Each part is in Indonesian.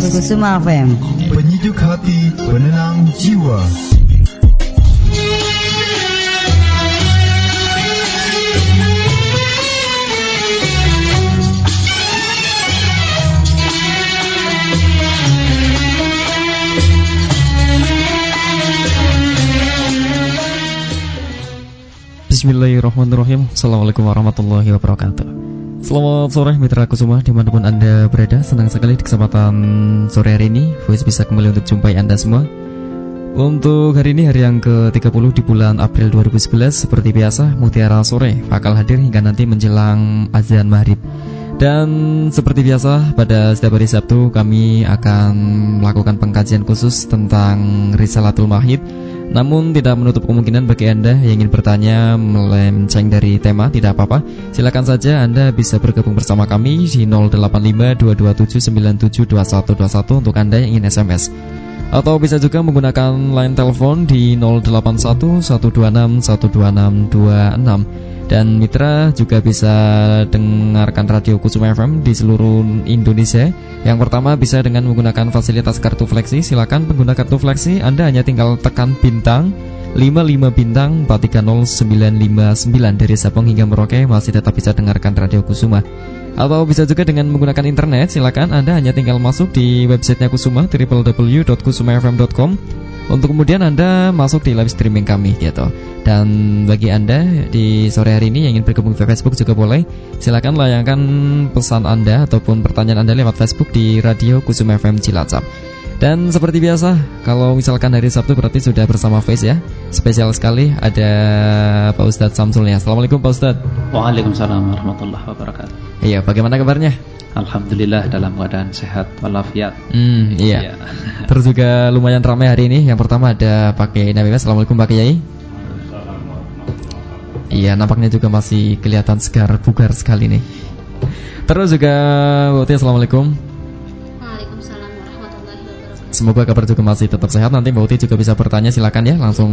Kusuma FM. Penyejuk hati, penenang jiwa. Bismillahirrahmanirrahim Assalamualaikum warahmatullahi wabarakatuh Selamat sore Mitra Kusuma. Di mana pun Anda berada Senang sekali di kesempatan sore hari ini Voice bisa kembali untuk jumpai Anda semua. Untuk hari ini hari yang ke-30 di bulan April 2011 Seperti biasa Mutiara Sore bakal hadir hingga nanti menjelang azan maghrib. Dan seperti biasa pada setiap hari Sabtu kami akan melakukan pengkajian khusus tentang Risalatul Mahid namun tidak menutup kemungkinan bagi Anda yang ingin bertanya melenceng dari tema tidak apa-apa. Silakan saja Anda bisa bergabung bersama kami di 085227972121 untuk Anda yang ingin SMS. Atau bisa juga menggunakan line telepon di 0811261226 dan mitra juga bisa dengarkan radio Kusuma FM di seluruh Indonesia. Yang pertama bisa dengan menggunakan fasilitas kartu fleksi. Silakan pengguna kartu fleksi Anda hanya tinggal tekan bintang 55 bintang 430959 dari Sabang hingga Merauke masih tetap bisa dengarkan radio Kusuma. Atau bisa juga dengan menggunakan internet, silakan Anda hanya tinggal masuk di websitenya Kusuma www.kusumafm.com untuk kemudian Anda masuk di live streaming kami gitu. Dan bagi Anda di sore hari ini yang ingin bergabung ke Facebook juga boleh. Silakan layangkan pesan Anda ataupun pertanyaan Anda lewat Facebook di Radio Kusuma FM Cilacap. Dan seperti biasa, kalau misalkan hari Sabtu berarti sudah bersama Face ya. Spesial sekali ada Pak Ustadz Samsulnya. Assalamualaikum Pak Ustadz. Waalaikumsalam warahmatullahi wabarakatuh. Iya, bagaimana kabarnya? Alhamdulillah dalam keadaan sehat walafiat. Hmm, iya. Iya. Terus juga lumayan ramai hari ini. Yang pertama ada Pak Kiai Nabi Assalamualaikum Pak Kiai. Iya, nampaknya juga masih kelihatan segar, bugar sekali nih. Terus juga Bukti Assalamualaikum. Waalaikumsalam warahmatullahi wabarakatuh. Semoga kabar juga masih tetap sehat. Nanti Mbak Uti juga bisa bertanya, silakan ya, langsung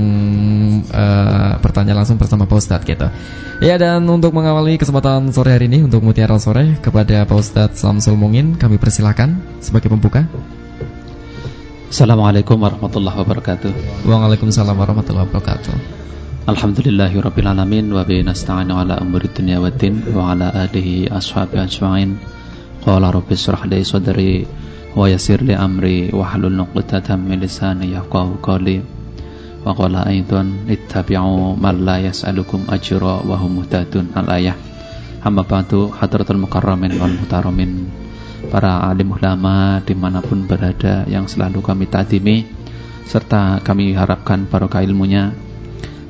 eh, bertanya langsung bersama Pak Ustadz gitu. Ya dan untuk mengawali kesempatan sore hari ini untuk Mutiara Sore kepada Pak Ustadz Samsul Mungin, kami persilakan sebagai pembuka. Assalamualaikum warahmatullahi wabarakatuh. Waalaikumsalam warahmatullahi wabarakatuh. Alhamdulillahirabbil alamin wa bihi nasta'inu ala umuri dunya waddin wa ala alihi ashabi ajma'in. Qala rabbi israh li sadri wa yassir li amri wa hlul 'uqdatam min lisani yafqahu qawli. Wa qala aidan ittabi'u man la yas'alukum ajra wa hum muhtadun al-ayah. Hadratul mukarramin wal muhtaramin para alim ulama di mana pun berada yang selalu kami tadimi serta kami harapkan barokah ilmunya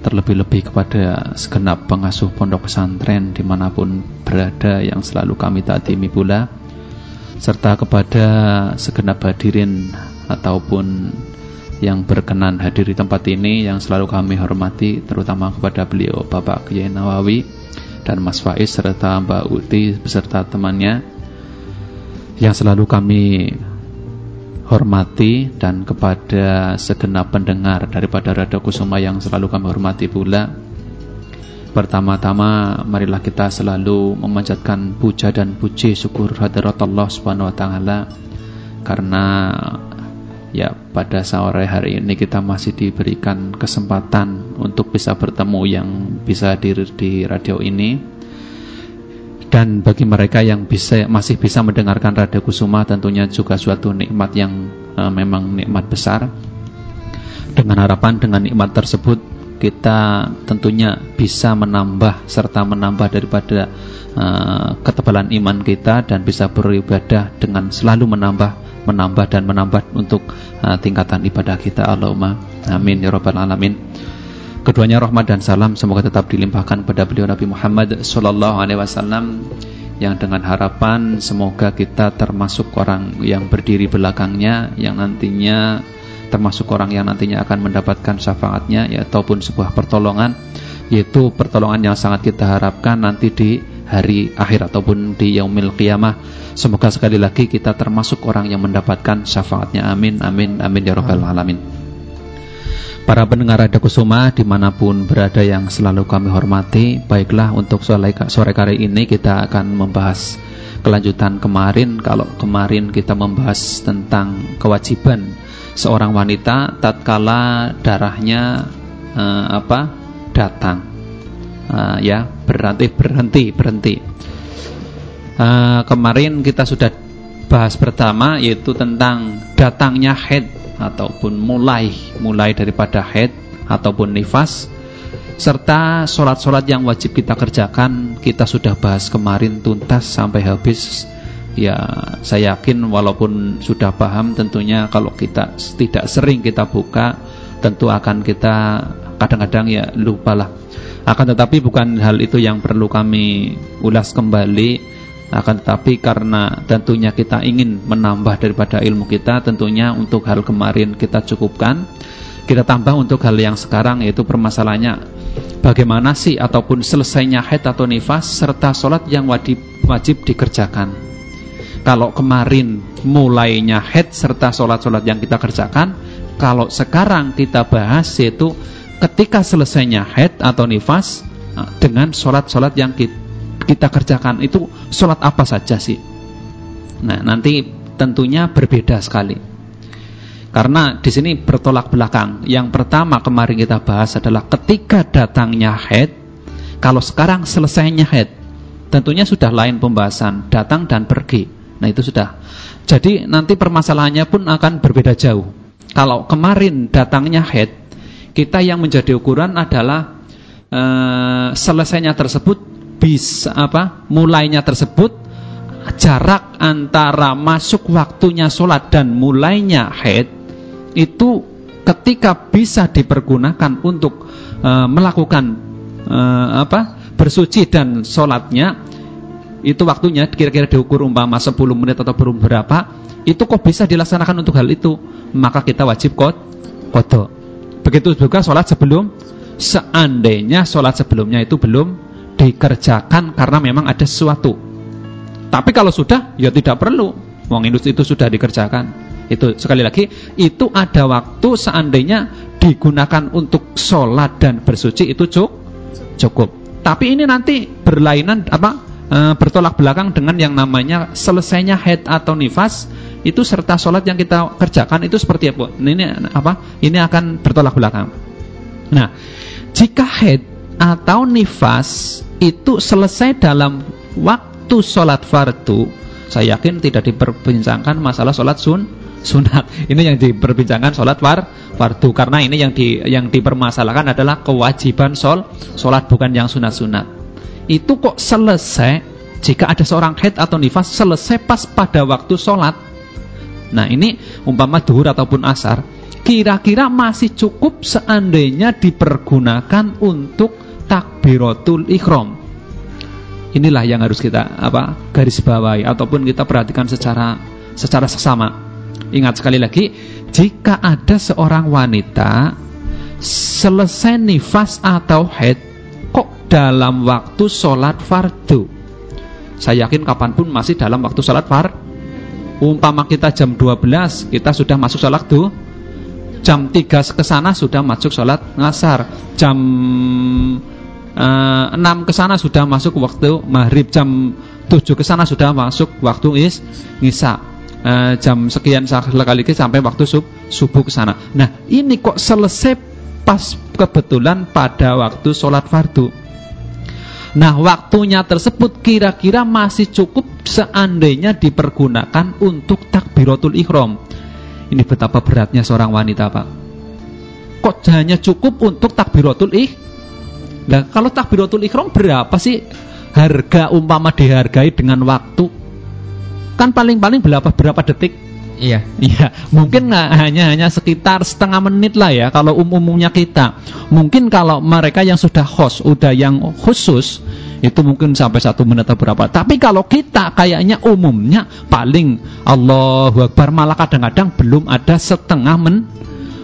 terlebih-lebih kepada segenap pengasuh pondok pesantren di mana pun berada yang selalu kami tadimi pula serta kepada segenap hadirin ataupun yang berkenan hadir di tempat ini yang selalu kami hormati terutama kepada beliau Bapak Kiai Nawawi dan Mas Faiz serta Mbak Uti beserta temannya yang selalu kami hormati dan kepada segenap pendengar daripada Radio Kusuma yang selalu kami hormati pula. Pertama-tama marilah kita selalu memanjatkan puja dan puji syukur hadirat Allah Subhanahu wa taala karena ya pada sore hari ini kita masih diberikan kesempatan untuk bisa bertemu yang bisa di, di radio ini dan bagi mereka yang bisa masih bisa mendengarkan Radio Kusuma tentunya juga suatu nikmat yang uh, memang nikmat besar. Dengan harapan dengan nikmat tersebut kita tentunya bisa menambah serta menambah daripada uh, ketebalan iman kita dan bisa beribadah dengan selalu menambah menambah dan menambah untuk uh, tingkatan ibadah kita Allahumma amin ya rabbal alamin. Keduanya rahmat dan salam semoga tetap dilimpahkan kepada beliau Nabi Muhammad sallallahu alaihi wasallam yang dengan harapan semoga kita termasuk orang yang berdiri belakangnya yang nantinya termasuk orang yang nantinya akan mendapatkan syafaatnya ya ataupun sebuah pertolongan yaitu pertolongan yang sangat kita harapkan nanti di hari akhir ataupun di yaumil qiyamah. Semoga sekali lagi kita termasuk orang yang mendapatkan syafaatnya. Amin amin amin ya rabbal alamin Para pendengar Radio Kusuma di mana pun berada yang selalu kami hormati Baiklah untuk sore, sore kali ini kita akan membahas kelanjutan kemarin. Kalau kemarin kita membahas tentang kewajiban seorang wanita tatkala darahnya uh, apa datang. Uh, ya berhenti berhenti berhenti. Uh, kemarin kita sudah bahas pertama yaitu tentang datangnya head ataupun mulai mulai daripada head ataupun nifas serta sholat-sholat yang wajib kita kerjakan kita sudah bahas kemarin tuntas sampai habis. Ya saya yakin walaupun sudah paham tentunya kalau kita tidak sering kita buka tentu akan kita kadang-kadang ya lupalah akan tetapi bukan hal itu yang perlu kami ulas kembali akan tetapi karena tentunya kita ingin menambah daripada ilmu kita tentunya untuk hal kemarin kita cukupkan kita tambah untuk hal yang sekarang yaitu permasalahannya bagaimana sih ataupun selesainya haid atau nifas serta sholat yang wajib, wajib dikerjakan. Kalau kemarin mulainya haid serta sholat-sholat yang kita kerjakan, kalau sekarang kita bahas yaitu ketika selesainya haid atau nifas nah, dengan sholat-sholat yang kita kerjakan itu sholat apa saja sih? Nah nanti tentunya berbeda sekali. Karena di sini bertolak belakang. Yang pertama kemarin kita bahas adalah ketika datangnya head, kalau sekarang selesainya head, tentunya sudah lain pembahasan, datang dan pergi. Nah itu sudah. Jadi nanti permasalahannya pun akan berbeda jauh. Kalau kemarin datangnya head, kita yang menjadi ukuran adalah uh, selesainya tersebut bisa apa? Mulainya tersebut jarak antara masuk waktunya sholat dan mulainya head itu ketika bisa dipergunakan untuk uh, melakukan uh, apa bersuci dan sholatnya itu waktunya kira-kira diukur umpama 10 menit atau berapa itu kok bisa dilaksanakan untuk hal itu maka kita wajib kod kodok begitu juga sholat sebelum seandainya sholat sebelumnya itu belum dikerjakan karena memang ada sesuatu tapi kalau sudah ya tidak perlu wong itu sudah dikerjakan itu sekali lagi itu ada waktu seandainya digunakan untuk sholat dan bersuci itu cukup. cukup. Tapi ini nanti berlainan apa e, bertolak belakang dengan yang namanya selesainya head atau nifas itu serta sholat yang kita kerjakan itu seperti apa? Ini apa? Ini akan bertolak belakang. Nah, jika head atau nifas itu selesai dalam waktu sholat fardu, saya yakin tidak diperbincangkan masalah sholat sun sunat. Ini yang diperbincangkan sholat war, fardu karena ini yang di yang dipermasalahkan adalah kewajiban sol sholat bukan yang sunat-sunat. Itu kok selesai jika ada seorang head atau nifas selesai pas pada waktu sholat. Nah ini umpama duhur ataupun asar kira-kira masih cukup seandainya dipergunakan untuk takbiratul ikhram. Inilah yang harus kita apa garis bawahi ataupun kita perhatikan secara secara sesama. Ingat sekali lagi, jika ada seorang wanita selesai nifas atau head kok dalam waktu sholat fardu. Saya yakin kapan pun masih dalam waktu sholat far. Umpama kita jam 12, kita sudah masuk sholat tuh. Jam 3 ke sana sudah masuk sholat ngasar. Jam eh, 6 ke sana sudah masuk waktu maghrib. Jam 7 ke sana sudah masuk waktu is ngisa uh, jam sekian sekali sampai waktu sub, subuh ke sana. Nah, ini kok selesai pas kebetulan pada waktu sholat fardu. Nah, waktunya tersebut kira-kira masih cukup seandainya dipergunakan untuk takbiratul ikhram. Ini betapa beratnya seorang wanita, Pak. Kok hanya cukup untuk takbiratul ih? Nah, kalau takbiratul ikhram berapa sih harga umpama dihargai dengan waktu kan paling-paling berapa berapa detik Iya. Iya, mungkin nggak hanya hanya sekitar setengah menit lah ya kalau umum-umumnya kita. Mungkin kalau mereka yang sudah host, udah yang khusus itu mungkin sampai satu menit atau berapa. Tapi kalau kita kayaknya umumnya paling Allahu Akbar malah kadang-kadang belum ada setengah men,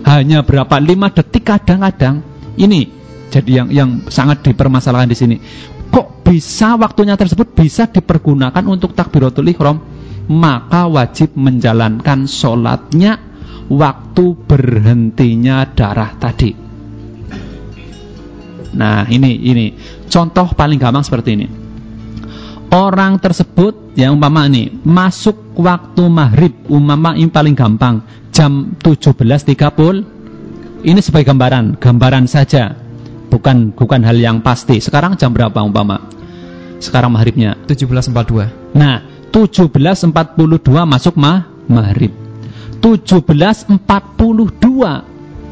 hanya berapa lima detik kadang-kadang. Ini jadi yang yang sangat dipermasalahkan di sini. Kok bisa waktunya tersebut bisa dipergunakan untuk takbiratul ihram? maka wajib menjalankan sholatnya waktu berhentinya darah tadi. Nah ini ini contoh paling gampang seperti ini. orang tersebut yang umpama nih masuk waktu maghrib umpama ini paling gampang jam 17.30 ini sebagai gambaran gambaran saja bukan bukan hal yang pasti. Sekarang jam berapa umpama? Sekarang maghribnya? 1742 nah 17.42 masuk mah maghrib. 17.42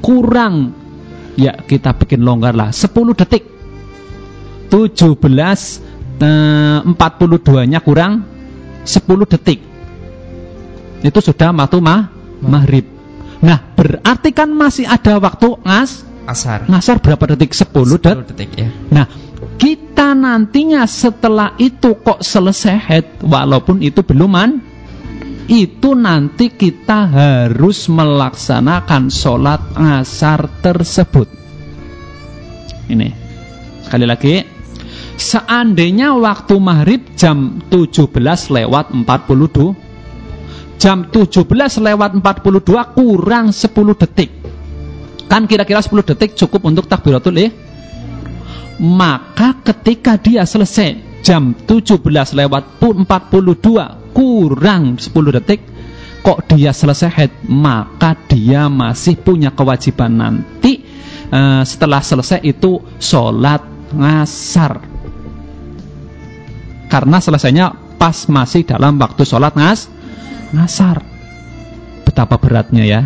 kurang. Ya kita bikin longgar lah. 10 detik. 17 42 nya kurang 10 detik. Itu sudah waktu mah maghrib. Nah berarti kan masih ada waktu ngas asar. Ngasar berapa detik? 10, 10 detik ya. Nah kita nantinya setelah itu kok selesai head walaupun itu belum man itu nanti kita harus melaksanakan sholat asar tersebut. Ini sekali lagi. Seandainya waktu maghrib jam 17 lewat 42 Jam 17 lewat 42 kurang 10 detik Kan kira-kira 10 detik cukup untuk takbiratul eh? Maka ketika dia selesai jam 17 lewat 42 kurang 10 detik Kok dia selesai head Maka dia masih punya kewajiban nanti uh, Setelah selesai itu sholat ngasar karena selesainya pas masih dalam waktu sholat ngas ngasar betapa beratnya ya.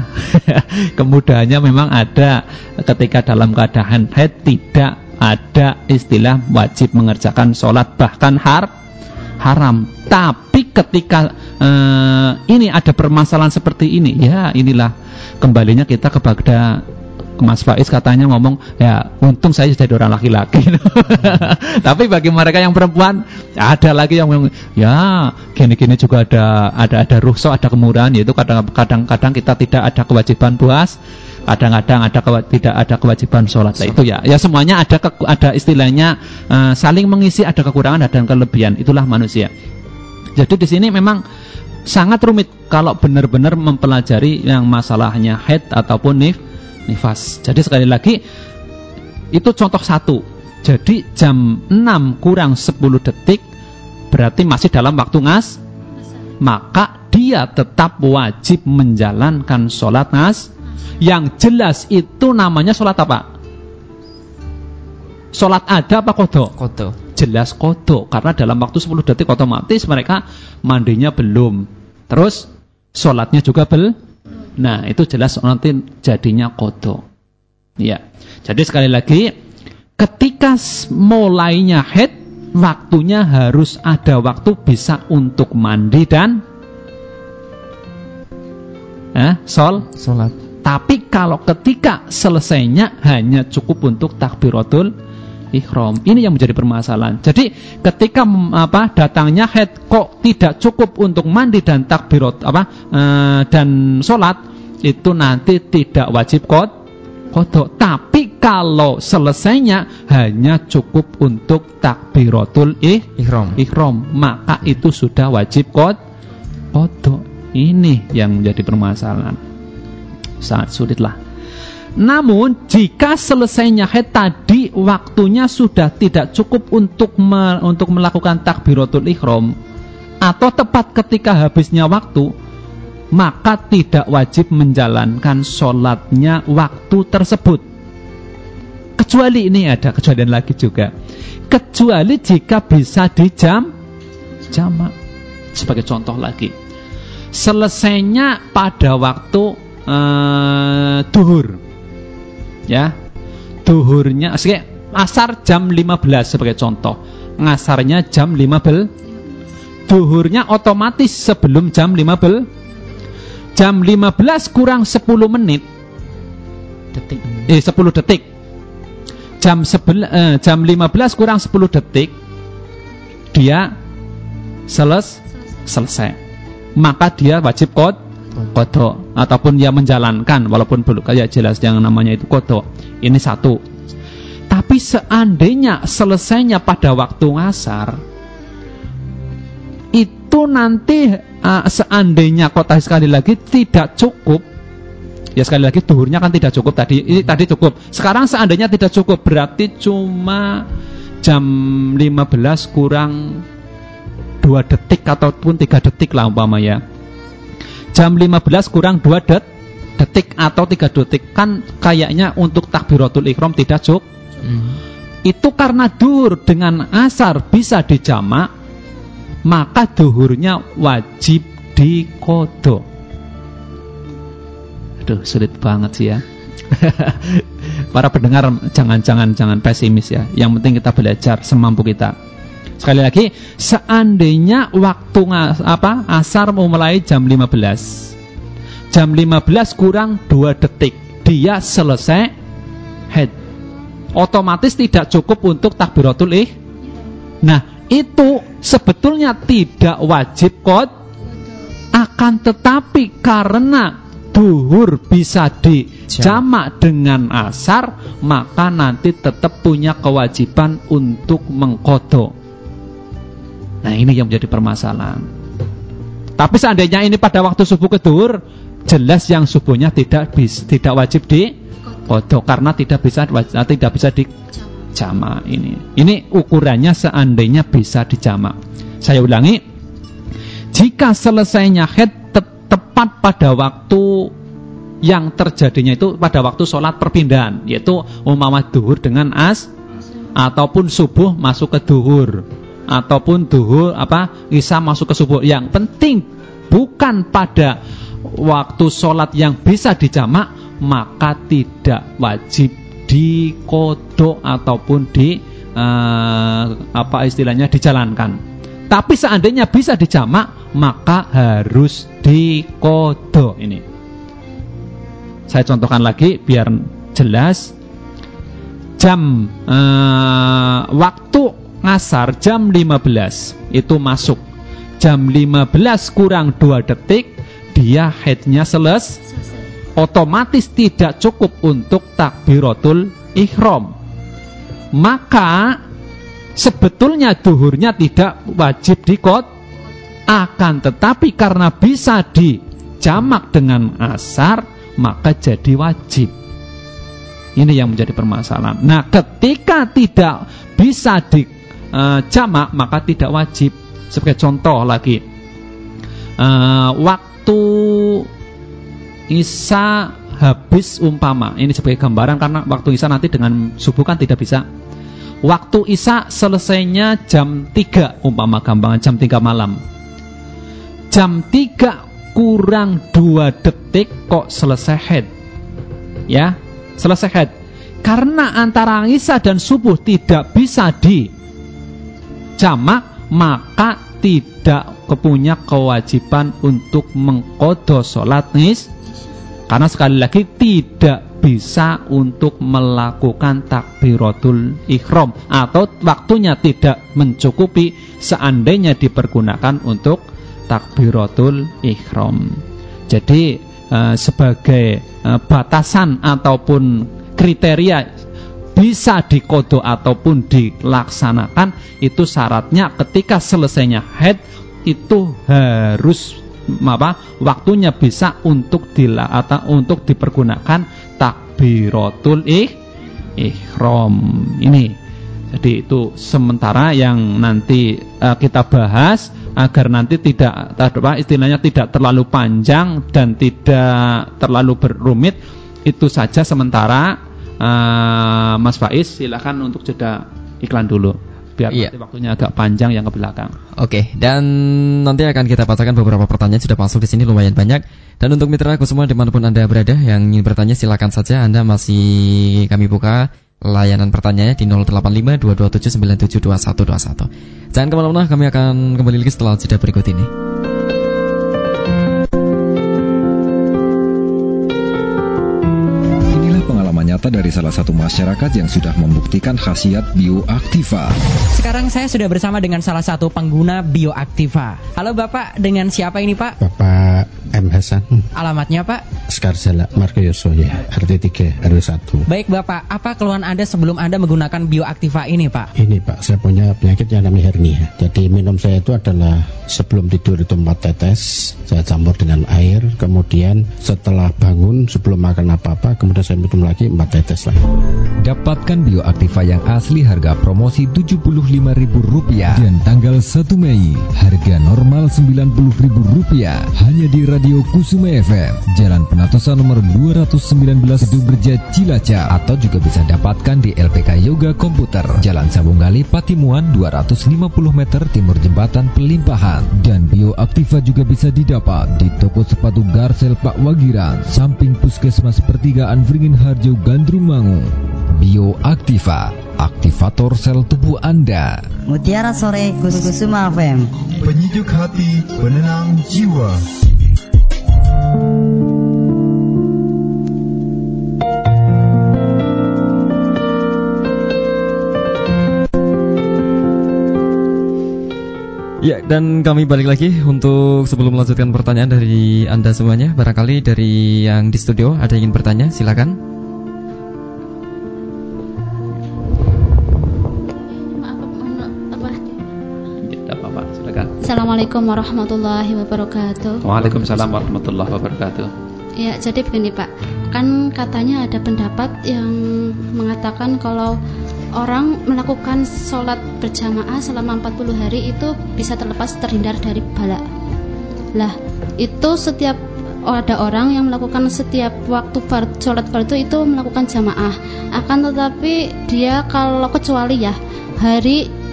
Kemudahannya memang ada ketika dalam keadaan haid tidak ada istilah wajib mengerjakan sholat bahkan har haram. Tapi ketika uh, ini ada permasalahan seperti ini ya inilah. Kembalinya kita kepada Mas Faiz katanya ngomong ya untung saya jadi orang laki-laki. Tapi bagi mereka yang perempuan ada lagi yang ya gini-gini juga ada ada ada ruhsah ada kemurahan. Yaitu kadang-kadang kita tidak ada kewajiban puas kadang-kadang ada tidak ada kewajiban sholat. Nah, itu ya. Ya semuanya ada ke, ada istilahnya uh, saling mengisi ada kekurangan ada kelebihan. Itulah manusia. Jadi di sini memang sangat rumit kalau benar-benar mempelajari yang masalahnya head ataupun nif nifas. Jadi sekali lagi itu contoh satu. Jadi jam 6 kurang 10 detik berarti masih dalam waktu ngas. Maka dia tetap wajib menjalankan sholat ngas. Yang jelas itu namanya sholat apa? Sholat ada apa kodo? Kodo. Jelas kodo. Karena dalam waktu 10 detik otomatis mereka mandinya belum. Terus sholatnya juga belum Nah, itu jelas nanti jadinya kodo. Ya. Jadi sekali lagi, ketika mulainya head, waktunya harus ada waktu bisa untuk mandi dan eh, sol, salat. Tapi kalau ketika selesainya hanya cukup untuk takbiratul ihram. Ini yang menjadi permasalahan. Jadi ketika apa datangnya head kok tidak cukup untuk mandi dan takbirat apa e, dan sholat itu nanti tidak wajib kot kodok. Tapi kalau selesainya hanya cukup untuk takbiratul ih, ihram. ihram maka itu sudah wajib kot kodok. Ini yang menjadi permasalahan. Sangat sulit lah. Namun jika selesainya haid tadi waktunya sudah tidak cukup untuk me, untuk melakukan takbiratul ihram atau tepat ketika habisnya waktu maka tidak wajib menjalankan sholatnya waktu tersebut. Kecuali ini ada kecualian lagi juga. Kecuali jika bisa di jam jamak. Sebagai contoh lagi. Selesainya pada waktu uh, duhur. Ya. Duhurnya asar jam 15 sebagai contoh. Ngasarnya jam 15 duhurnya otomatis sebelum jam 15 jam 15 kurang 10 menit. Detik. Eh 10 detik. Jam sebel, eh, jam 15 kurang 10 detik dia seles selesai. Maka dia wajib kod kodok. Ataupun dia menjalankan walaupun belum kayak jelas yang namanya itu kodok. Ini satu. Tapi seandainya selesainya pada waktu ngasar itu nanti uh, seandainya kota sekali lagi tidak cukup ya sekali lagi duhurnya kan tidak cukup tadi ini tadi cukup sekarang seandainya tidak cukup berarti cuma jam 15 kurang 2 detik ataupun 3 detik lah umpama ya. Jam 15 kurang 2 det, detik atau 3 detik kan kayaknya untuk takbiratul ihram tidak cukup. Hmm. Itu karena duhur dengan asar bisa dijamak, maka duhurnya wajib dikodok. Aduh, sulit banget sih ya. Para pendengar jangan-jangan jangan pesimis ya. Yang penting kita belajar semampu kita. Sekali lagi, seandainya waktu apa asar mau mulai jam 15. Jam 15 kurang 2 detik, dia selesai head. Otomatis tidak cukup untuk takbiratul ih. Nah, itu sebetulnya tidak wajib kod akan tetapi karena duhur bisa dijamak dengan asar maka nanti tetap punya kewajiban untuk mengkodok. Nah ini yang menjadi permasalahan. Tapi seandainya ini pada waktu subuh ke duhur jelas yang subuhnya tidak bis, tidak wajib di kodok karena tidak bisa tidak bisa di jamak ini. Ini ukurannya seandainya bisa dijamak. Saya ulangi, jika selesainya head te- tepat pada waktu yang terjadinya itu pada waktu sholat perpindahan, yaitu umpama duhur dengan as ataupun subuh masuk ke duhur ataupun duhur apa isya masuk ke subuh. Yang penting bukan pada waktu sholat yang bisa dijamak maka tidak wajib dikodok ataupun di eh, apa istilahnya dijalankan. Tapi seandainya bisa dijamak maka harus dikodok ini. Saya contohkan lagi biar jelas. Jam eh, waktu ngasar jam 15 itu masuk. Jam 15 kurang 2 detik dia headnya selesai otomatis tidak cukup untuk takbiratul ihram. Maka sebetulnya duhurnya tidak wajib dikot akan tetapi karena bisa dijamak dengan asar maka jadi wajib. Ini yang menjadi permasalahan. Nah, ketika tidak bisa dijamak maka tidak wajib. Sebagai contoh lagi, eh, waktu Isa habis umpama. Ini sebagai gambaran karena waktu Isa nanti dengan subuh kan tidak bisa. Waktu Isa selesainya jam 3 umpama gampangan jam 3 malam. Jam 3 kurang 2 detik kok selesai head. Ya selesai head. Karena antara Isa dan subuh tidak bisa di jamak maka tidak kepunya kewajiban untuk mengkodo sholat nis karena sekali lagi tidak bisa untuk melakukan takbiratul ihram atau waktunya tidak mencukupi seandainya dipergunakan untuk takbiratul ihram. Jadi eh, sebagai eh, batasan ataupun kriteria bisa dikodok ataupun dilaksanakan itu syaratnya ketika selesainya head itu harus apa waktunya bisa untuk dila atau untuk dipergunakan takbiratul ih ihram ini. Jadi itu sementara yang nanti uh, kita bahas agar nanti tidak apa istilahnya tidak terlalu panjang dan tidak terlalu berumit itu saja sementara uh, Mas Faiz silakan untuk jeda iklan dulu biar Iya. nanti waktunya agak panjang yang ke belakang. Oke, dan nanti akan kita bacakan beberapa pertanyaan sudah masuk di sini lumayan banyak. Dan untuk mitra aku semua di mana pun anda berada yang ingin bertanya silakan saja anda masih kami buka layanan pertanyaannya di 085227972121. Jangan ke mana-mana, kami akan kembali lagi setelah jeda berikut ini. Nyata dari salah satu masyarakat yang sudah membuktikan khasiat bioaktiva. Sekarang saya sudah bersama dengan salah satu pengguna Bioaktiva. Halo Bapak, dengan siapa ini Pak? Bapak M. Hasan Alamatnya Pak? Skarzala Margoyoso ya, RT 3 RW 1. Baik Bapak, apa keluhan Anda sebelum Anda menggunakan bioaktiva ini Pak? Ini Pak, saya punya penyakit yang namanya hernia. Jadi minum saya itu adalah sebelum tidur itu 4 tetes, saya campur dengan air, kemudian setelah bangun sebelum makan apa-apa, kemudian saya minum lagi 4 tetes lagi. Dapatkan bioaktiva yang asli harga promosi Rp75.000 dan tanggal 1 Mei harga normal Rp90.000 hanya di Radio Kusuma FM Jalan Penatosa nomor 219 Gedung Cilacap. Atau juga bisa dapatkan di LPK Yoga Komputer. Jalan Sabunggali Patimuan 250 meter timur jembatan Pelimpahan. Dan bioaktiva juga bisa didapat di toko sepatu Garsel Pak Wagiran. Samping Puskesmas Pertigaan Vringin Harjo Gandrung Mangu Bioaktiva aktivator sel tubuh Anda Mutiara Sore Gus Kusuma FM Penyejuk hati, penenang jiwa. Ya, dan kami balik lagi untuk sebelum melanjutkan pertanyaan dari Anda semuanya. Barangkali dari yang di studio ada yang ingin bertanya, silakan. Assalamualaikum warahmatullahi wabarakatuh. Waalaikumsalam warahmatullahi wabarakatuh. Ya, jadi begini Pak, kan katanya ada pendapat yang mengatakan kalau orang melakukan sholat berjamaah selama 40 hari itu bisa terlepas terhindar dari bala. Lah, itu setiap oh, ada orang yang melakukan setiap waktu sholat fardu itu melakukan jamaah. Akan tetapi dia kalau kecuali ya hari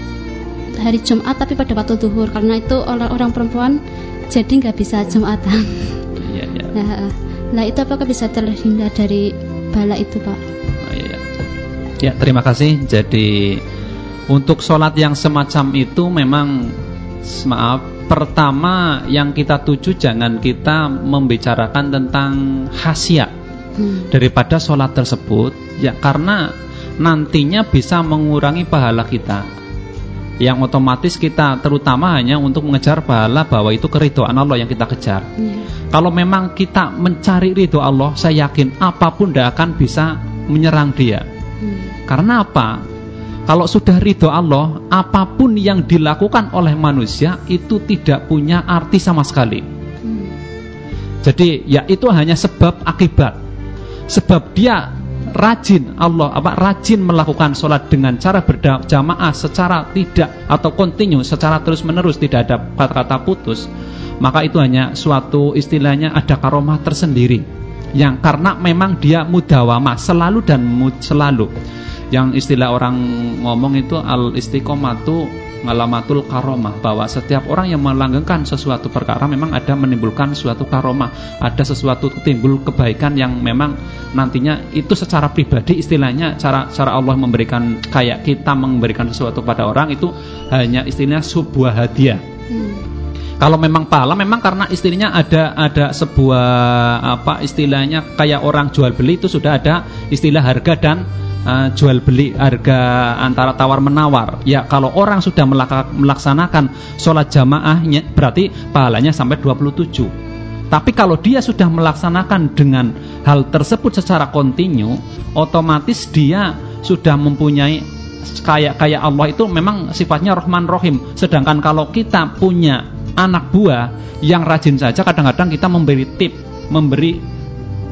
hari Jumat tapi pada waktu duhur karena itu orang orang perempuan jadi nggak bisa Jumatan. Iya, iya. Nah, nah itu apakah bisa terhindar dari bala itu Pak? Oh, iya. Ya, terima kasih. Jadi untuk sholat yang semacam itu memang maaf pertama yang kita tuju jangan kita membicarakan tentang khasiat Hmm. daripada sholat tersebut ya karena nantinya bisa mengurangi pahala kita yang otomatis kita terutama hanya untuk mengejar pahala bahwa itu keridhaan Allah yang kita kejar Iya. kalau memang kita mencari ridho Allah saya yakin apa pun tidak akan bisa menyerang dia Hmm. karena apa? Kalau sudah ridho Allah, apa pun yang dilakukan oleh manusia itu tidak punya arti sama sekali. Hmm. Jadi ya itu hanya sebab akibat. Sebab dia rajin Allah apa rajin melakukan sholat dengan cara berjamaah secara tidak atau kontinu secara terus menerus tidak ada kata-kata putus maka itu hanya suatu istilahnya ada karomah tersendiri. Yang karena memang dia mudawamah selalu dan mud, selalu yang istilah orang ngomong itu al istiqomatu ngalamatul karomah. Bahwa setiap orang yang melanggengkan sesuatu perkara memang ada menimbulkan suatu karomah. Ada sesuatu timbul kebaikan yang memang nantinya itu secara pribadi istilahnya cara cara Allah memberikan kayak kita memberikan sesuatu pada orang itu hanya istilahnya sebuah hadiah. Hmm. kalau memang pahala memang karena istilahnya ada ada sebuah apa istilahnya kayak orang jual beli itu sudah ada istilah harga dan uh, jual beli harga antara tawar menawar. Ya kalau orang sudah melaksanakan sholat jamaahnya berarti pahalanya sampai 27. Tapi kalau dia sudah melaksanakan dengan hal tersebut secara kontinu, otomatis dia sudah mempunyai kayak kayak Allah itu memang sifatnya Rahman Rohim. Sedangkan kalau kita punya anak buah yang rajin saja, kadang-kadang kita memberi tip, memberi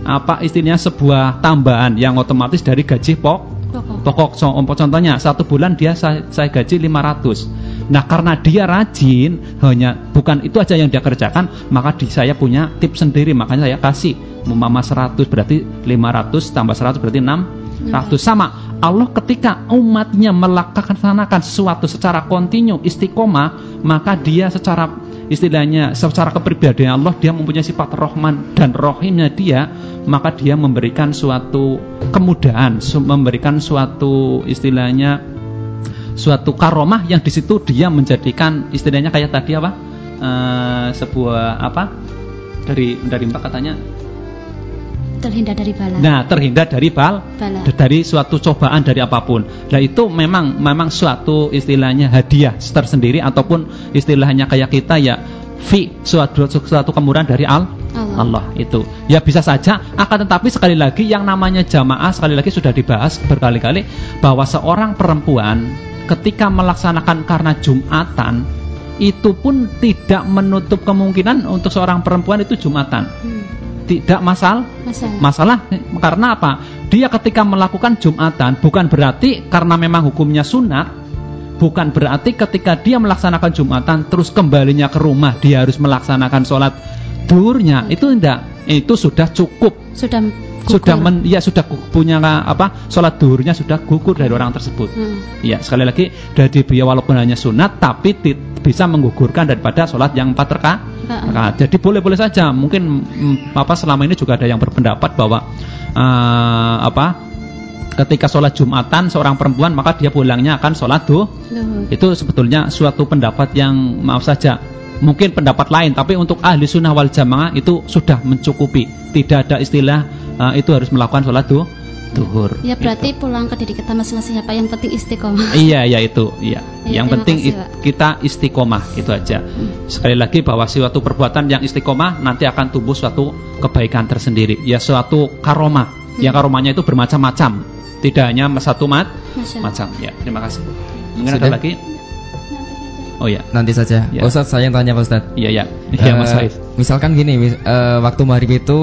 apa istilahnya sebuah tambahan yang otomatis dari gaji pok Pokok. pokok. So, contohnya satu bulan dia saya, saya gaji 500 nah karena dia rajin hanya bukan itu aja yang dia kerjakan maka di saya punya tip sendiri. Makanya saya kasih mama 100 berarti 500 tambah 100 berarti 600 sama Allah ketika umatnya melaksanakan sesuatu secara kontinu istiqomah maka dia secara istilahnya secara kepribadian Allah dia mempunyai sifat Rahman dan Rohimnya dia maka dia memberikan suatu kemudahan memberikan suatu istilahnya suatu karomah yang di situ dia menjadikan istilahnya kayak tadi apa? Eh, sebuah apa? Dari dari mbak katanya Terhindar dari bala. nah terhindar dari bal Bala. dari suatu cobaan dari apa pun. Nah itu memang memang suatu istilahnya hadiah tersendiri ataupun istilahnya kayak kita ya fi suatu suatu kemurahan dari al Allah. Allah itu. Ya bisa saja, akan tetapi sekali lagi yang namanya jamaah sekali lagi sudah dibahas berkali-kali bahwa seorang perempuan ketika melaksanakan karena Jumatan itu pun tidak menutup kemungkinan untuk seorang perempuan itu Jumatan. Hmm. Tidak masal Masalah. masalah karena apa? Dia ketika melakukan Jumatan bukan berarti karena memang hukumnya sunat bukan berarti ketika dia melaksanakan Jumatan terus kembalinya ke rumah dia harus melaksanakan sholat duhurnya itu tidak itu sudah cukup Sudah sudah gugur. men, ya sudah punya apa sholat duhurnya sudah gugur dari orang tersebut Hmm. ya sekali lagi dari dia walaupun hanya sunat tapi bisa menggugurkan daripada sholat yang empat raka- Rakaat jadi boleh-boleh saja. Mungkin mm, apa selama ini juga ada yang berpendapat bahwa eh, apa ketika sholat jumatan seorang perempuan maka dia pulangnya akan sholat duh itu sebetulnya suatu pendapat yang maaf saja mungkin pendapat lain. Tapi untuk ahli sunnah wal jamaah itu sudah mencukupi. Tidak ada istilah eh, itu harus melakukan sholat duh duhur Ya berarti pulang ke diri kita masing-masing apa yang penting istiqomah. Iya, ya itu, iya. Iya, yang penting kasih, it- kita istiqomah itu aja. Sekali lagi bahwa suatu perbuatan yang istiqomah nanti akan tumbuh suatu kebaikan tersendiri. Ya suatu karomah. Yang karomahnya itu bermacam-macam. Tidak hanya satu mat Masya macam. Ya, terima kasih. Mungkin ada lagi? Oh ya. Nanti saja. Ya. Ustaz saya yang tanya Pak Ustaz. Iya, ya. Iya, Mas Eh, Haif. Misalkan gini, eh, waktu maghrib itu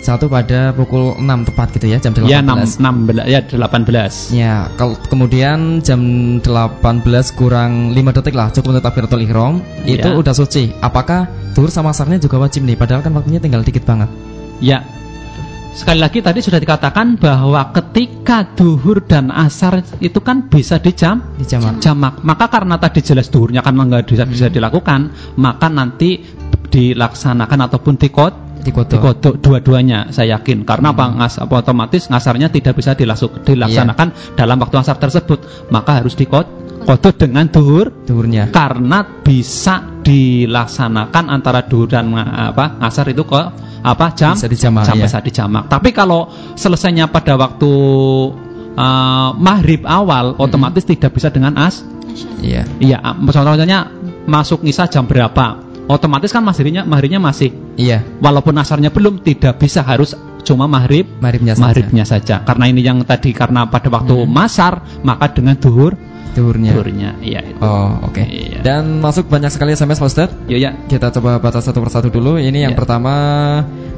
satu pada pukul 6 tepat gitu ya, jam 18. Ya 6 16 ya 18. Ya, kalau kemudian jam 18 kurang 5 detik lah cukup untuk takbiratul ihram, itu Ya. udah suci. Apakah duhur sama asarnya juga wajib nih? Padahal kan waktunya tinggal dikit banget. Ya. Sekali lagi tadi sudah dikatakan bahwa ketika duhur dan asar itu kan bisa dijam Di jamak. Maka karena tadi jelas duhurnya kan nggak bisa bisa dilakukan, maka nanti dilaksanakan ataupun dikot Dikodok dua-duanya saya yakin. Karena apa? Ngas apa otomatis ngasarnya tidak bisa dilasuk, dilaksanakan dalam waktu asar tersebut. Maka harus dikot kodok dengan duhur Duhurnya. karena bisa dilaksanakan antara duhur dan apa ngasar itu ke apa jam? Bisa dijamak, jam ya. bisa dijamak. Tapi kalau selesainya pada waktu uh, maghrib awal otomatis tidak bisa dengan as. Iya. iya contohnya masuk nisa jam berapa otomatis kan maghribnya maghribnya masih Iya. walaupun asarnya belum tidak bisa harus cuma maghrib Maghribnya saja. maghribnya saja karena ini yang tadi karena pada waktu Hmm. masar maka dengan duhur Duhurnya. duhurnya iya itu Oh, oke. Iya. Dan masuk banyak sekali SMS Pak Ustaz. ya ya Kita coba baca satu persatu dulu. Ini yang Ya. pertama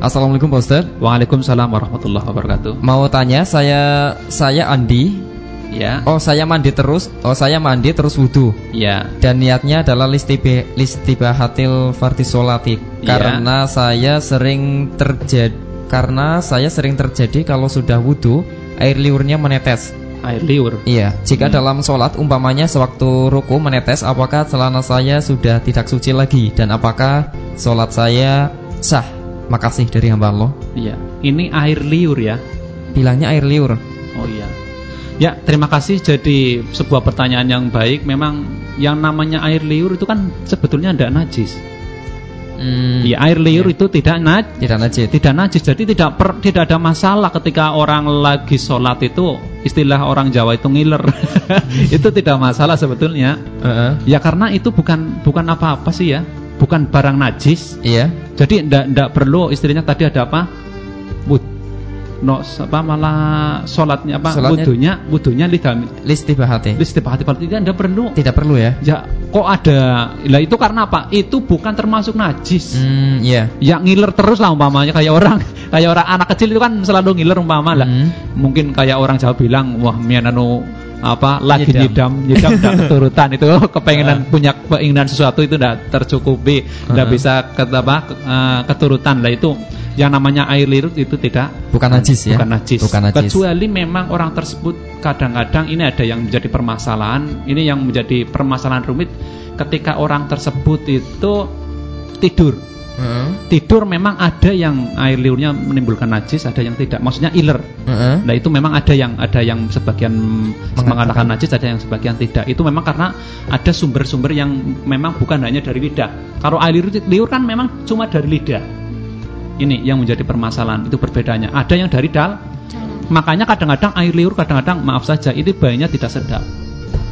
Assalamualaikum Pak Ustaz. Waalaikumsalam warahmatullahi wabarakatuh. Mau tanya saya saya Andi. Ya, Oh, saya mandi terus. Oh, saya mandi terus wudhu. ya, Dan niatnya adalah listibe, listibahatil fartisolati Ya. Karena saya sering terjadi Karena saya sering terjadi kalau sudah wudhu Air liurnya menetes air liur. Iya, jika dalam sholat umpamanya sewaktu ruku menetes Apakah celana saya sudah tidak suci lagi Dan apakah sholat saya sah Makasih dari hamba Allah Iya, ini air liur ya. Bilangnya air liur. Ya, terima kasih. Jadi sebuah pertanyaan yang baik. Memang yang namanya air liur itu kan sebetulnya tidak najis. hmm, Ya, air liur itu tidak naj Tidak najis tidak najis. Jadi tidak per, tidak ada masalah ketika orang lagi sholat itu istilah orang Jawa itu ngiler. itu tidak masalah sebetulnya. Heeh. Ya karena itu bukan bukan apa-apa sih ya. Bukan barang najis. Iya Jadi ndak perlu istilahnya tadi ada apa? No, apa malah sholatnya apa? Sholatnya- Wudunya, wudunya lidah Listibahati istibahati tidak perlu. Tidak perlu ya Ya, kok ada? Lah itu karena apa? Itu bukan termasuk najis. Hmm, iya Ya ngiler terus lah umpamanya kayak orang kayak orang anak kecil itu kan selalu ngiler umpama lah. Hmm. Mungkin kayak orang Jawa bilang, wah mian anu apa lagi Nyidam. nyidam nyidam ndak keturutan itu kepengenan punya keinginan sesuatu itu ndak tercukupi ndak Uh-uh. bisa ke, apa, ke- eh, keturutan lah itu yang namanya air liur itu tidak Bukan najis ya bukan najis. Bukan najis Kecuali memang orang tersebut kadang-kadang ini ada yang menjadi permasalahan, ini yang menjadi permasalahan rumit ketika orang tersebut itu tidur. Tidur memang ada yang air liurnya menimbulkan najis, ada yang tidak. Maksudnya iler. Heeh. Nah itu memang ada yang ada yang sebagian mengatakan najis, ada yang sebagian tidak. Itu memang karena ada sumber-sumber yang memang bukan hanya dari lidah. Kalau air liur, liur kan memang cuma dari lidah. Ini yang menjadi permasalahan. Itu perbedaannya. Ada yang dari dal. Jalan. Makanya kadang-kadang air liur, kadang-kadang maaf saja ini bahannya tidak sedap.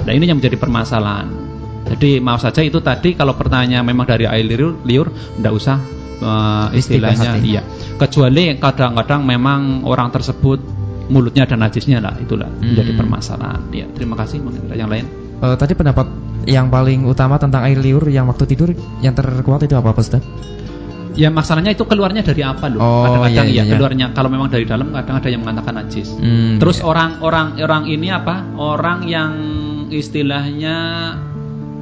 Nah ini yang menjadi permasalahan. Jadi maaf saja itu tadi kalau pertanyaan memang dari air liur, liur, tidak usah eh, istilahnya iya. Kecuali kadang-kadang memang orang tersebut mulutnya ada najisnya lah, itulah menjadi Hmm. permasalahan. Ya, terima kasih mungkin ada yang lain. Eh, tadi pendapat yang paling utama tentang air liur yang waktu tidur yang terkuat itu apa, Pak Ustaz? Ya masalahnya itu keluarnya dari apa loh? Oh, Kadang-kadang iya, iya, ya iya. keluarnya kalau memang dari dalam kadang ada yang mengatakan najis. Hmm, Terus iya. orang-orang orang ini apa? Orang yang istilahnya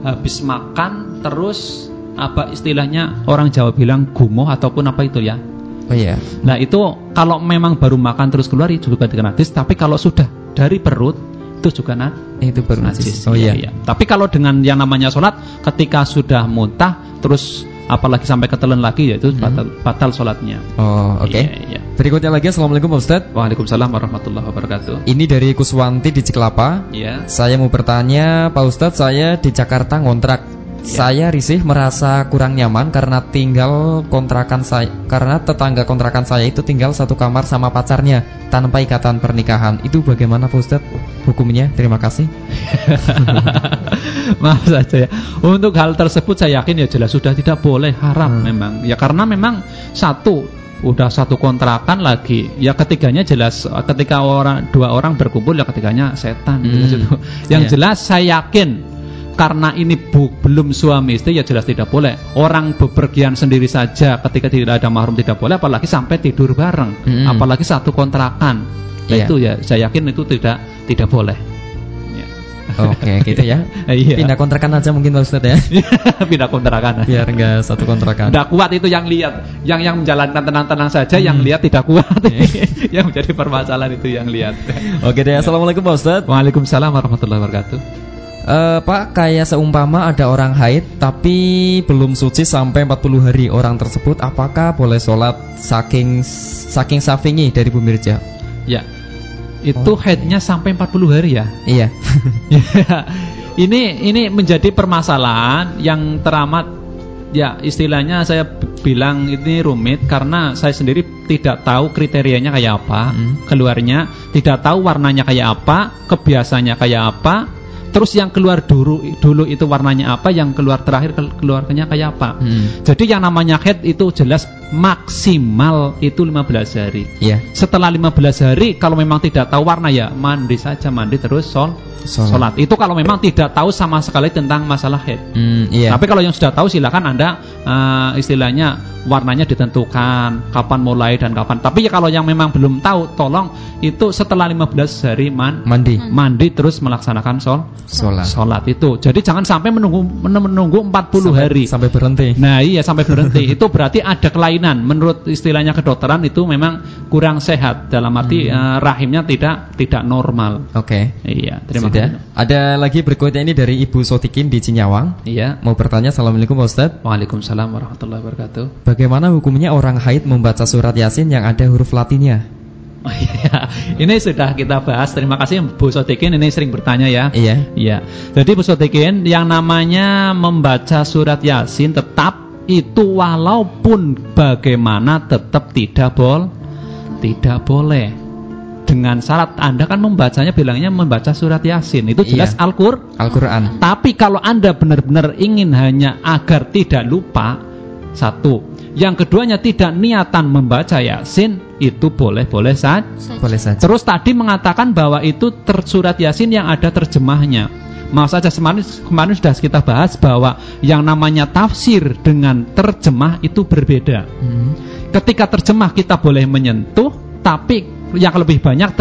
habis makan terus apa istilahnya orang Jawa bilang gumoh ataupun apa itu ya. Oh iya. Nah itu kalau memang baru makan terus keluar itu juga najis. Tapi kalau sudah dari perut itu juga na- Itu baru najis. Oh Iya, iya. iya. Tapi kalau dengan yang namanya sholat, ketika sudah muntah, terus apalagi sampai ketelan lagi, yaitu batal, batal sholatnya. Oh, oke. Iya, iya. Berikutnya lagi Assalamualaikum Pak Ustaz. Waalaikumsalam warahmatullahi wabarakatuh. Ini dari Kuswanti di Cikelapa. Iya. Saya mau bertanya, Pak Ustadz, saya di Jakarta ngontrak. Saya risih merasa kurang nyaman karena tinggal kontrakan saya karena tetangga kontrakan saya itu tinggal satu kamar sama pacarnya tanpa ikatan pernikahan. Itu bagaimana Pak Ustadz hukumnya? Terima kasih. Maaf saja ya. Untuk hal tersebut saya yakin ya jelas sudah tidak boleh haram memang. Ya karena memang satu udah satu kontrakan lagi. Ya ketiganya jelas ketika orang dua orang berkumpul ya ketiganya setan. Hmm. Jelas itu. Yang Iya. jelas saya yakin karena ini bu, belum suami istri ya jelas tidak boleh. Orang bepergian sendiri saja ketika tidak ada mahram tidak boleh apalagi sampai tidur bareng. Hmm. Apalagi satu kontrakan. Nah, Iya. itu ya saya yakin itu tidak tidak boleh. Oke, gitu ya. Iya. Pindah kontrakan aja mungkin Pak Ustadz ya. pindah kontrakan. Biar enggak satu kontrakan. Tidak kuat itu yang lihat, yang yang menjalankan tenang-tenang saja, Hmm. yang lihat tidak kuat. Iya. yang menjadi permasalahan itu yang lihat. Oke deh, Assalamualaikum Pak Ustadz. Waalaikumsalam warahmatullahi wabarakatuh. Eh, Pak, kayak seumpama ada orang haid tapi belum suci sampai 40 hari orang tersebut apakah boleh sholat saking saking safingi dari Bu Mirja? Ya, itu Oh. headnya sampai 40 hari ya. Iya. Ya, ini ini menjadi permasalahan yang teramat ya istilahnya saya bilang ini rumit karena saya sendiri tidak tahu kriterianya kayak apa Mm. keluarnya tidak tahu warnanya kayak apa kebiasaannya kayak apa terus yang keluar dulu dulu itu warnanya apa yang keluar terakhir kel- keluarnya kayak apa Hmm. jadi yang namanya head itu jelas maksimal itu 15 hari Iya. setelah 15 hari kalau memang tidak tahu warna ya mandi saja mandi terus sol Sholat. sholat. Itu kalau memang tidak tahu sama sekali tentang masalah head. Hmm, iya. Tapi kalau yang sudah tahu silakan Anda eh, istilahnya warnanya ditentukan kapan mulai dan kapan. Tapi ya kalau yang memang belum tahu tolong itu setelah 15 hari man, Mandi. mandi terus melaksanakan sol Sholat. sholat itu. Jadi jangan sampai menunggu men- menunggu 40 Sampai- hari. sampai berhenti. Nah iya sampai berhenti itu berarti ada kelainan menurut istilahnya kedokteran itu memang kurang sehat dalam arti eh, rahimnya tidak tidak normal. Oke. Iya terima Sudah. kasih. Ada lagi berikutnya ini dari Ibu Sotikin di Cinyawang. Iya. Mau bertanya, Assalamualaikum Pak Ustadz. Waalaikumsalam warahmatullahi wabarakatuh. Bagaimana hukumnya orang haid membaca surat Yasin yang ada huruf Latinnya? Oh, iya. Ini sudah kita bahas. Terima kasih Bu Sotikin ini sering bertanya ya. Iya. Iya. Jadi Bu Sotikin yang namanya membaca surat Yasin tetap itu walaupun bagaimana tetap tidak bol tidak boleh. Dengan syarat Anda kan membacanya bilangnya membaca surat Yasin. Itu jelas Iya. Al-Qur Al-Quran. Tapi kalau Anda benar-benar ingin hanya agar tidak lupa, satu. Yang keduanya tidak niatan membaca Yasin, itu boleh-boleh saja. Boleh saja. Terus tadi mengatakan bahwa itu ter- surat Yasin yang ada terjemahnya. Maaf saja kemarin, kemarin sudah kita bahas bahwa yang namanya tafsir dengan terjemah itu berbeda. Hmm. Ketika terjemah kita boleh menyentuh, tapi yang lebih banyak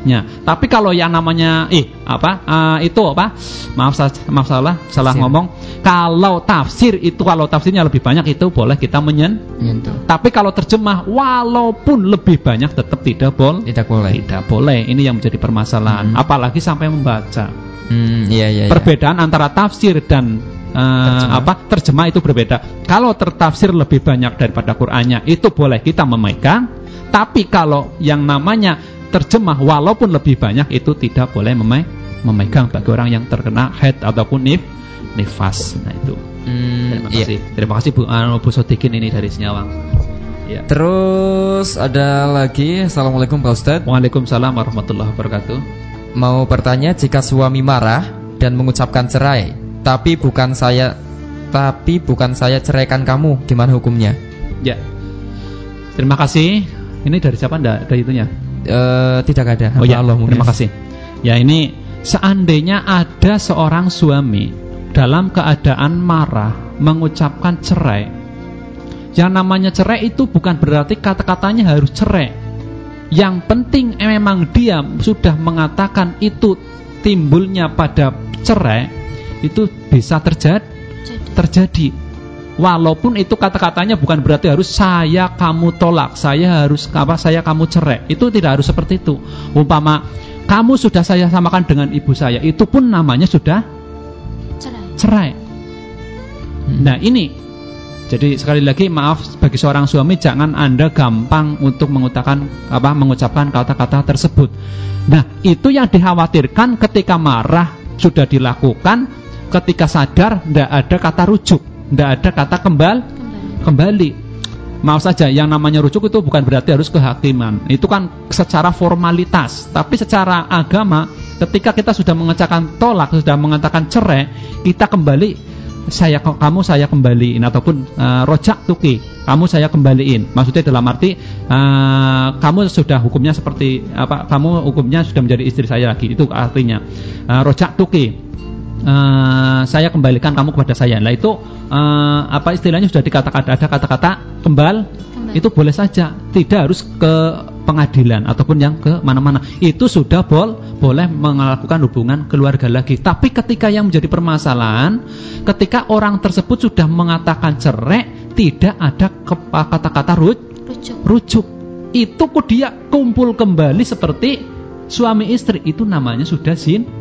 terjemahnya. Tapi kalau yang namanya eh apa eh, itu apa? Maaf maaf salah salah Tafsir. ngomong. Kalau tafsir itu kalau tafsirnya lebih banyak itu boleh kita menyen. Menyentuh. Tapi kalau terjemah walaupun lebih banyak tetap tidak boleh. Tidak boleh. Tidak boleh. Ini yang menjadi permasalahan. Apalagi sampai membaca. Hmm, iya iya. iya. Perbedaan antara tafsir dan eh, Terjemah. apa terjemah itu berbeda. Kalau tertafsir lebih banyak daripada Qur'annya itu boleh kita memegang, tapi kalau yang namanya terjemah walaupun lebih banyak itu tidak boleh meme- memegang bagi orang yang terkena head ataupun nif nifas. Nah itu. Hmm, Terima iya. kasih. Terima kasih Bu anu, Bu ini dari Senyawang. Ya. Terus ada lagi Assalamualaikum Pak Ustadz Waalaikumsalam warahmatullahi wabarakatuh. Mau bertanya jika suami marah dan mengucapkan cerai Tapi bukan saya Tapi bukan saya ceraikan kamu Gimana hukumnya? Ya. Terima kasih. Ini dari siapa ndak ada itunya? Eh, tidak ada. Oh ya, Allah terima kasih. Ya ini seandainya ada seorang suami dalam keadaan marah mengucapkan cerai. Yang namanya cerai itu bukan berarti kata-katanya harus cerai. Yang penting memang dia sudah mengatakan itu timbulnya pada cerai itu bisa terjadi Jadi, terjadi. Walaupun itu kata-katanya bukan berarti harus saya kamu tolak, saya harus apa saya kamu cerai. Itu tidak harus seperti itu. Umpama kamu sudah saya samakan dengan ibu saya, itu pun namanya sudah cerai. cerai. Nah, ini jadi sekali lagi maaf bagi seorang suami jangan Anda gampang untuk mengucapkan apa mengucapkan kata-kata tersebut. Nah, itu yang dikhawatirkan ketika marah sudah dilakukan, ketika sadar tidak ada kata rujuk, tidak ada kata kembal Kembali. kembali. Maaf saja, yang namanya rujuk itu bukan berarti harus kehakiman. Itu kan secara formalitas. Tapi secara agama, ketika kita sudah mengucapkan tolak, sudah mengatakan cerai, kita kembali, saya kamu saya kembaliin ataupun eh, rojak tuki, kamu saya kembaliin. Maksudnya dalam arti eh, kamu sudah hukumnya seperti apa? Kamu hukumnya sudah menjadi istri saya lagi. Itu artinya Eh, rojak tuki. Eh, saya kembalikan kamu kepada saya. Nah itu eh, apa istilahnya sudah dikatakan ada kata-kata kembal, Kembali. itu boleh saja, tidak harus ke pengadilan ataupun yang ke mana-mana. Itu sudah bol boleh melakukan hubungan keluarga lagi. Tapi ketika yang menjadi permasalahan, ketika orang tersebut sudah mengatakan cerai, tidak ada kata-kata ruj Rujuk. rujuk. Itu kok dia kumpul kembali seperti suami istri itu namanya sudah zin Sini.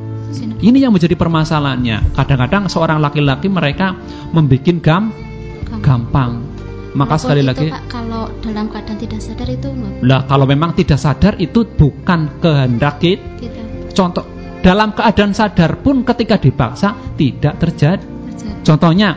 Ini yang menjadi permasalahannya. Kadang-kadang seorang laki-laki mereka membuat gam gampang. Maka Walaupun sekali itu, lagi, Pak, kalau dalam keadaan tidak sadar itu lah kalau memang tidak sadar itu bukan kehendak kita. kita Contoh dalam keadaan sadar pun ketika dipaksa tidak terjadi. terjadi. Contohnya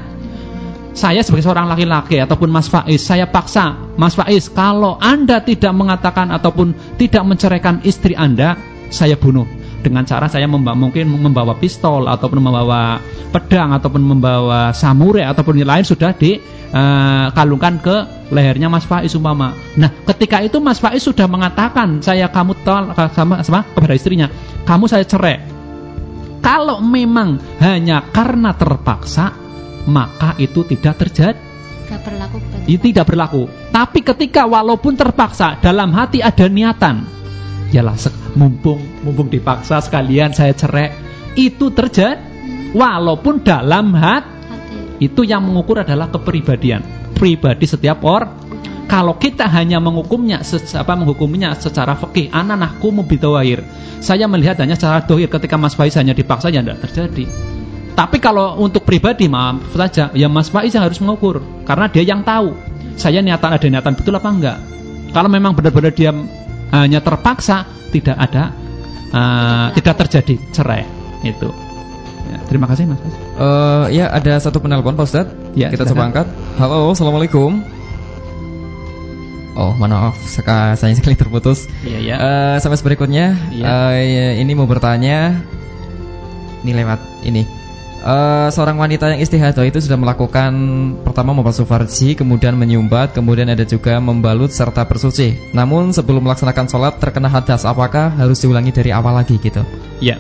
saya sebagai seorang laki-laki ataupun Mas Faiz, saya paksa Mas Faiz kalau Anda tidak mengatakan ataupun tidak menceraikan istri Anda, saya bunuh dengan cara saya membawa, mungkin membawa pistol ataupun membawa pedang ataupun membawa samurai ataupun yang lain sudah dikalungkan ke lehernya Mas Faiz umpama. Nah, ketika itu Mas Faiz sudah mengatakan saya kamu tol sama, sama kepada istrinya, kamu saya cerai. Kalau memang hanya karena terpaksa, maka itu tidak terjadi, nggak berlaku itu tidak berlaku. Tapi ketika walaupun terpaksa, dalam hati ada niatan, yalah mumpung mumpung dipaksa sekalian saya cerai, itu terjadi. Walaupun dalam hati hati itu yang mengukur adalah kepribadian, pribadi setiap orang. Kalau kita hanya menghukumnya apa menghukumnya secara fikih, ananahku mubitawahir. Saya melihat hanya secara dohir ketika Mas Faiz hanya dipaksa ya tidak terjadi. Tapi kalau untuk pribadi maaf saja, ya Mas Faiz harus mengukur karena dia yang tahu. Saya niatan ada niatan betul apa enggak. Kalau memang benar-benar dia hanya terpaksa, tidak ada uh, tidak terjadi cerai itu. Ya, terima kasih Mas. Eh, ya ada satu penelpon Pak Ustadz Ya, Kita silakan. coba angkat Halo Assalamualaikum Oh maaf seka- saya sekali terputus Iya ya. Eh, Sampai berikutnya Iya. eh, Ini mau bertanya Ini lewat ini Eh, Seorang wanita yang istihadah itu sudah melakukan Pertama membasuh farji Kemudian menyumbat Kemudian ada juga membalut serta bersuci Namun sebelum melaksanakan sholat terkena hadas Apakah harus diulangi dari awal lagi gitu Ya.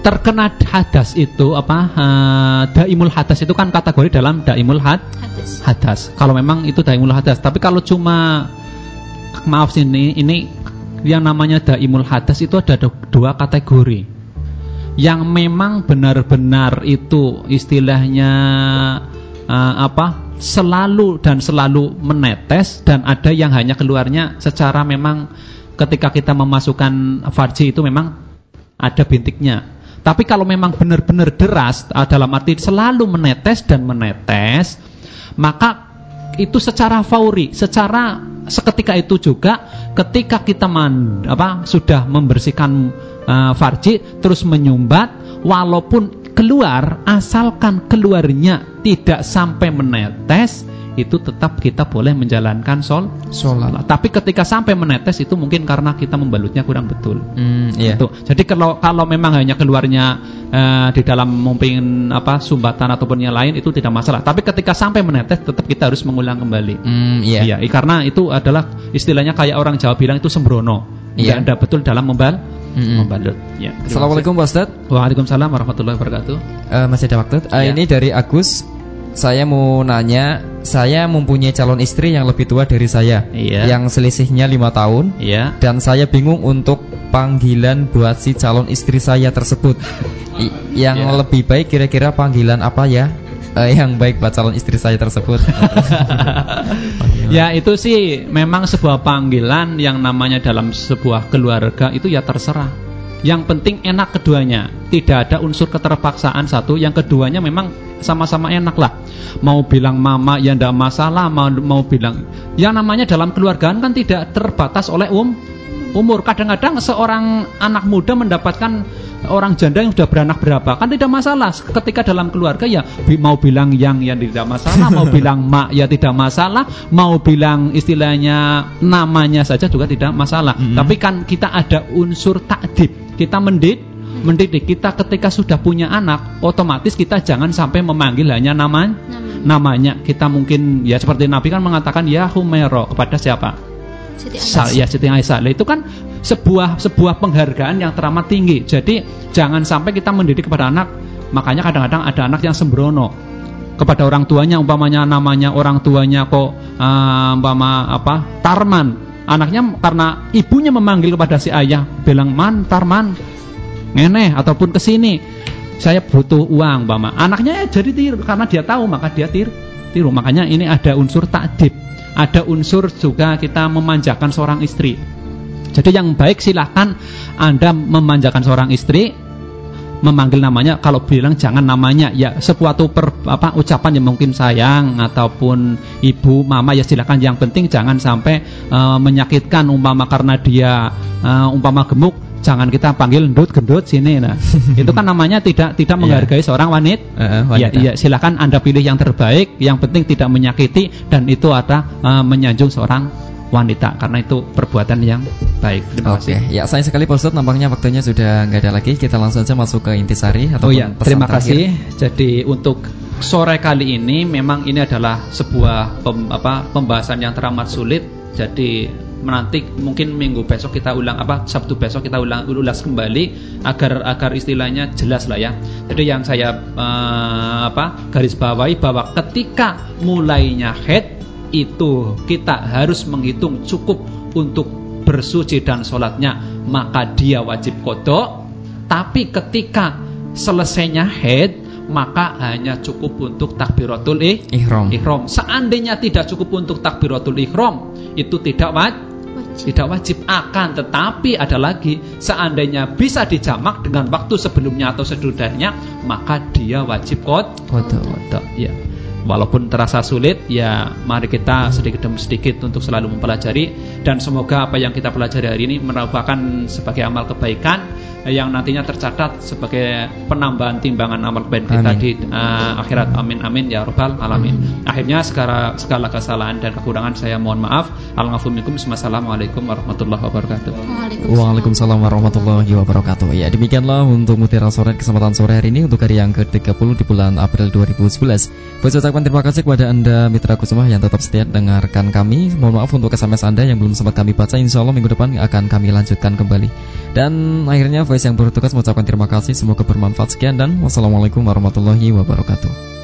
Terkena hadas itu apa? eh, daimul hadas itu kan kategori dalam daimul had hadis hadas. Kalau memang itu daimul hadas, tapi kalau cuma maaf sini ini yang namanya daimul hadas itu ada dua kategori. Yang memang benar-benar itu istilahnya eh, apa? selalu dan selalu menetes dan ada yang hanya keluarnya secara memang ketika kita memasukkan farji itu memang ada bintiknya. Tapi kalau memang benar-benar deras ah, dalam arti selalu menetes dan menetes, maka itu secara fauri, secara seketika itu juga ketika kita man, apa sudah membersihkan eh, farji terus menyumbat walaupun keluar asalkan keluarnya tidak sampai menetes itu tetap kita boleh menjalankan sol Sholat. Tapi ketika sampai menetes itu mungkin karena kita membalutnya kurang betul. Hmm, iya. Itu. Jadi kalau kalau memang hanya keluarnya eh, di dalam mungkin apa sumbatan ataupun yang lain itu tidak masalah. Tapi ketika sampai menetes tetap kita harus mengulang kembali. Hmm, iya. Iya, karena itu adalah istilahnya kayak orang Jawa bilang itu sembrono. Iya. Tidak ada betul dalam membal Mm-mm. membalut. Ya. Assalamualaikum Pak Ustadz. Waalaikumsalam warahmatullahi wabarakatuh. Eh, Masih ada waktu Eh, Ya. Ini dari Agus Saya mau nanya Saya mempunyai calon istri yang lebih tua dari saya Iya. Yang selisihnya lima tahun Iya. Dan saya bingung untuk panggilan buat si calon istri saya tersebut I- Yang Ya. lebih baik kira-kira panggilan apa ya Eh, Yang baik buat calon istri saya tersebut Ya itu sih memang sebuah panggilan yang namanya dalam sebuah keluarga itu ya terserah. Yang penting enak keduanya, tidak ada unsur keterpaksaan satu. Yang keduanya memang sama-sama enak lah. Mau bilang mama ya ndak masalah, mau mau bilang yang namanya dalam keluargaan kan tidak terbatas oleh um umur. Kadang-kadang seorang anak muda mendapatkan orang janda yang sudah beranak berapa kan tidak masalah. Ketika dalam keluarga ya mau bilang yang yang tidak masalah, mau bilang mak ya tidak masalah, mau bilang istilahnya namanya saja juga tidak masalah. Tapi kan kita ada unsur takdib. Kita mendid mendidik kita ketika sudah punya anak, otomatis kita jangan sampai memanggil hanya nama Nama. namanya. Kita mungkin ya seperti Nabi kan mengatakan ya Humero kepada siapa? Siti Aisyah. ya Siti Aisyah. Itu kan sebuah sebuah penghargaan yang teramat tinggi. Jadi jangan sampai kita mendidik kepada anak. Makanya kadang-kadang ada anak yang sembrono kepada orang tuanya umpamanya namanya orang tuanya kok uh, umpama apa Tarman anaknya karena ibunya memanggil kepada si ayah bilang man Tarman ataupun ke sini saya butuh uang umpama anaknya ya jadi tiru karena dia tahu maka dia tir tiru. Makanya ini ada unsur takdib ada unsur juga kita memanjakan seorang istri. Jadi yang baik silahkan anda memanjakan seorang istri memanggil namanya kalau bilang jangan namanya ya sesuatu per, apa ucapan yang mungkin sayang ataupun ibu mama ya silakan. Yang penting jangan sampai eh, menyakitkan umpama karena dia eh, umpama gemuk jangan kita panggil gendut gendut sini. Nah itu kan namanya tidak tidak menghargai seorang wanita Eh, eh, Ya, wanita. iya, silakan Anda pilih yang terbaik, yang penting tidak menyakiti dan itu ada eh, menyanjung seorang wanita karena itu perbuatan yang baik. Terima Oke, kasih. ya sayang sekali Pak Ustadz Nampaknya waktunya sudah nggak ada lagi Kita langsung saja masuk ke intisari Oh ataupun ya, terima terakhir. kasih. Jadi untuk sore kali ini memang ini adalah sebuah pem- apa, pembahasan yang teramat sulit. Jadi menanti mungkin minggu besok kita ulang apa Sabtu besok kita ulang ulas kembali agar agar istilahnya jelas lah ya. Jadi yang saya eh, apa garis bawahi bahwa ketika mulainya head itu kita harus menghitung cukup untuk bersuci dan sholatnya maka dia wajib kodok tapi ketika selesainya head maka hanya cukup untuk takbiratul ih- Ihram. ihram. Seandainya tidak cukup untuk takbiratul ihram, itu tidak wajib Wajib. tidak wajib akan tetapi ada lagi seandainya bisa dijamak dengan waktu sebelumnya atau sesudahnya maka dia wajib kot Kodok. kodok ya walaupun terasa sulit ya mari kita sedikit demi sedikit untuk selalu mempelajari. Dan semoga apa yang kita pelajari hari ini merupakan sebagai amal kebaikan yang nantinya tercatat sebagai penambahan timbangan amal kebaikan kita Amin. di uh, akhirat. Amin amin ya rabbal alamin. Akhirnya segala segala kesalahan dan kekurangan saya mohon maaf. Alhamdulillah Assalamualaikum warahmatullahi wabarakatuh. Waalaikumsalam. Waalaikumsalam warahmatullahi wabarakatuh. Ya demikianlah untuk Mutiara Sore kesempatan sore hari ini. Untuk hari yang ke-30 di bulan April 2011 Saya ucapkan terima kasih kepada Anda Mitra Kusuma yang tetap setia dengarkan kami. Mohon maaf untuk SMS Anda yang belum sempat kami baca. Insya Allah minggu depan akan kami lanjutkan kembali Dan akhirnya Voice yang bertugas mengucapkan terima kasih. Semoga bermanfaat. Sekian dan Wassalamualaikum warahmatullahi wabarakatuh